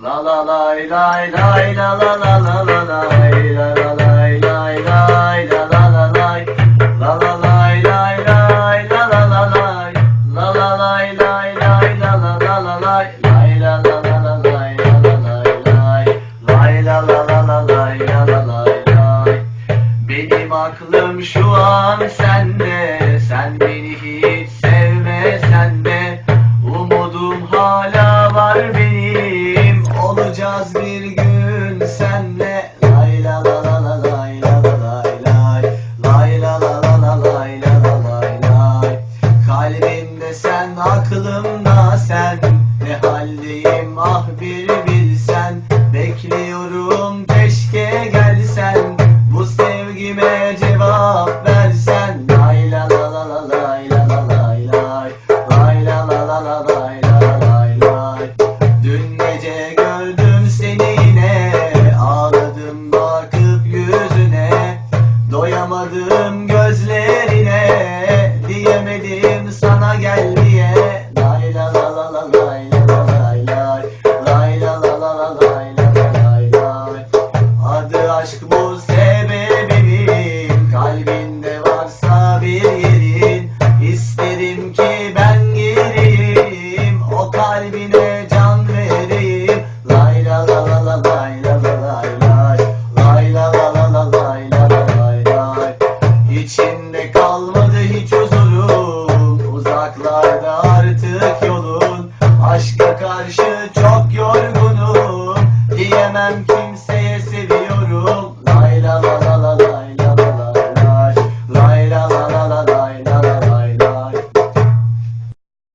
La la la la la la la la la la la la la Benim aklım şu an sende Sen beni hiç sevmesen de Umudum hala var benim olacağız bir gün senle. Lay la la la la lay la kalbimde sen aklımda sen. Ne haldeyim? Ah bir Adı karşı çok yorgunum. Diyemem ki